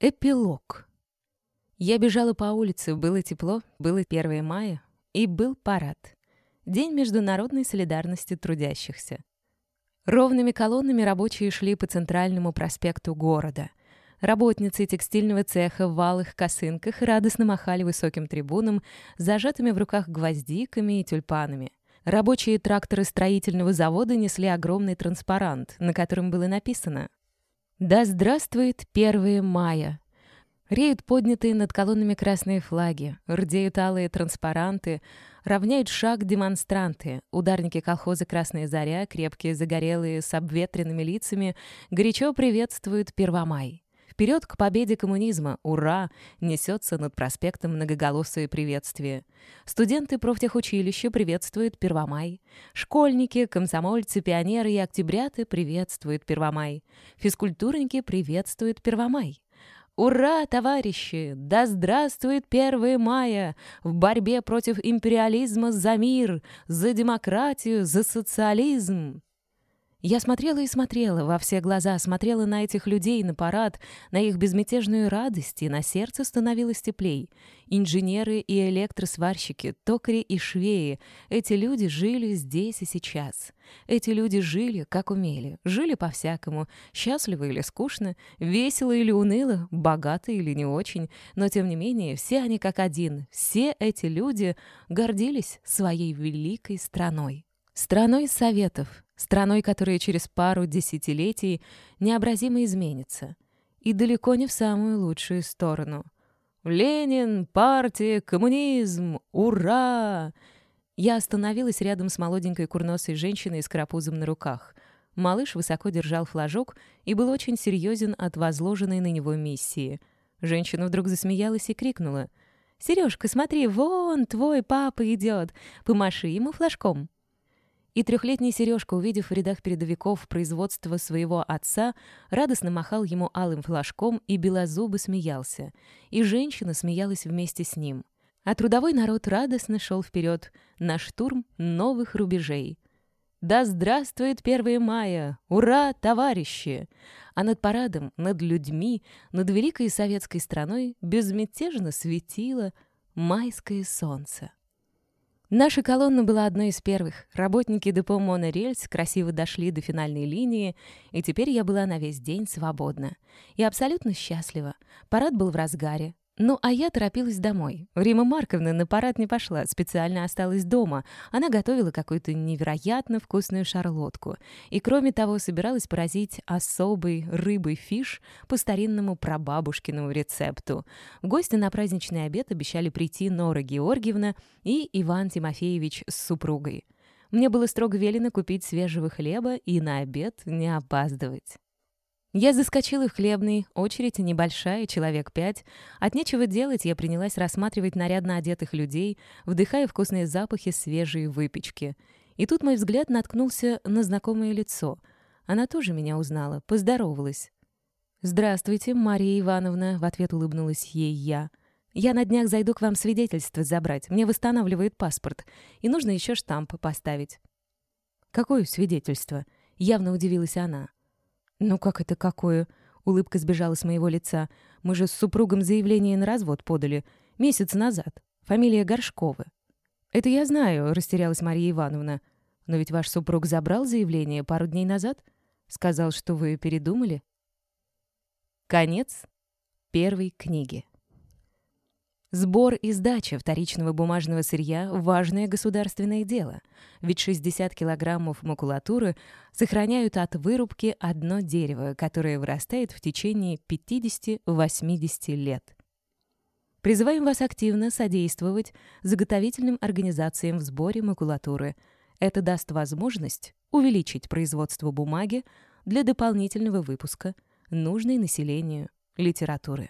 Эпилог. Я бежала по улице, было тепло, было 1 мая, и был парад. День международной солидарности трудящихся. Ровными колоннами рабочие шли по центральному проспекту города. Работницы текстильного цеха в валых косынках радостно махали высоким трибунам, зажатыми в руках гвоздиками и тюльпанами. Рабочие тракторы строительного завода несли огромный транспарант, на котором было написано да здравствует 1 мая! Реют поднятые над колоннами красные флаги, рдеют алые транспаранты, равняют шаг демонстранты, ударники колхоза «Красная заря», крепкие, загорелые, с обветренными лицами, горячо приветствуют Первомай. Вперед к победе коммунизма! Ура! Несется над проспектом многоголосое приветствие. Студенты профтехучилища приветствуют Первомай. Школьники, комсомольцы, пионеры и октябряты приветствуют Первомай. Физкультурники приветствуют Первомай. Ура, товарищи! Да здравствует 1 мая! В борьбе против империализма за мир, за демократию, за социализм! Я смотрела и смотрела во все глаза, смотрела на этих людей, на парад, на их безмятежную радость, и на сердце становилось теплей. Инженеры и электросварщики, токари и швеи — эти люди жили здесь и сейчас. Эти люди жили, как умели, жили по-всякому, счастливо или скучно, весело или уныло, богато или не очень, но тем не менее все они как один, все эти люди гордились своей великой страной. Страной Советов, страной, которая через пару десятилетий необразимо изменится. И далеко не в самую лучшую сторону. «Ленин! Партия! Коммунизм! Ура!» Я остановилась рядом с молоденькой курносой женщиной с карапузом на руках. Малыш высоко держал флажок и был очень серьезен от возложенной на него миссии. Женщина вдруг засмеялась и крикнула. «Сережка, смотри, вон твой папа идет. Помаши ему флажком». И трехлетний Сережка, увидев в рядах передовиков производства своего отца, радостно махал ему алым флажком и белозубо смеялся. И женщина смеялась вместе с ним. А трудовой народ радостно шел вперед на штурм новых рубежей. «Да здравствует 1 мая! Ура, товарищи!» А над парадом, над людьми, над великой советской страной безмятежно светило майское солнце. Наша колонна была одной из первых. Работники депо «Монорельс» красиво дошли до финальной линии, и теперь я была на весь день свободна. И абсолютно счастлива. Парад был в разгаре. Ну, а я торопилась домой. Рима Марковна на парад не пошла, специально осталась дома. Она готовила какую-то невероятно вкусную шарлотку. И, кроме того, собиралась поразить особый рыбой фиш по старинному прабабушкиному рецепту. В гости на праздничный обед обещали прийти Нора Георгиевна и Иван Тимофеевич с супругой. Мне было строго велено купить свежего хлеба и на обед не опаздывать. Я заскочила в хлебный, очередь небольшая, человек пять. От нечего делать я принялась рассматривать нарядно одетых людей, вдыхая вкусные запахи свежей выпечки. И тут мой взгляд наткнулся на знакомое лицо. Она тоже меня узнала, поздоровалась. «Здравствуйте, Мария Ивановна», — в ответ улыбнулась ей я. «Я на днях зайду к вам свидетельство забрать. Мне восстанавливает паспорт. И нужно еще штамп поставить». «Какое свидетельство?» — явно удивилась она. «Ну как это какое?» Улыбка сбежала с моего лица. «Мы же с супругом заявление на развод подали. Месяц назад. Фамилия Горшковы». «Это я знаю», — растерялась Мария Ивановна. «Но ведь ваш супруг забрал заявление пару дней назад. Сказал, что вы передумали». Конец первой книги. Сбор и сдача вторичного бумажного сырья – важное государственное дело, ведь 60 килограммов макулатуры сохраняют от вырубки одно дерево, которое вырастает в течение 50-80 лет. Призываем вас активно содействовать заготовительным организациям в сборе макулатуры. Это даст возможность увеличить производство бумаги для дополнительного выпуска нужной населению литературы.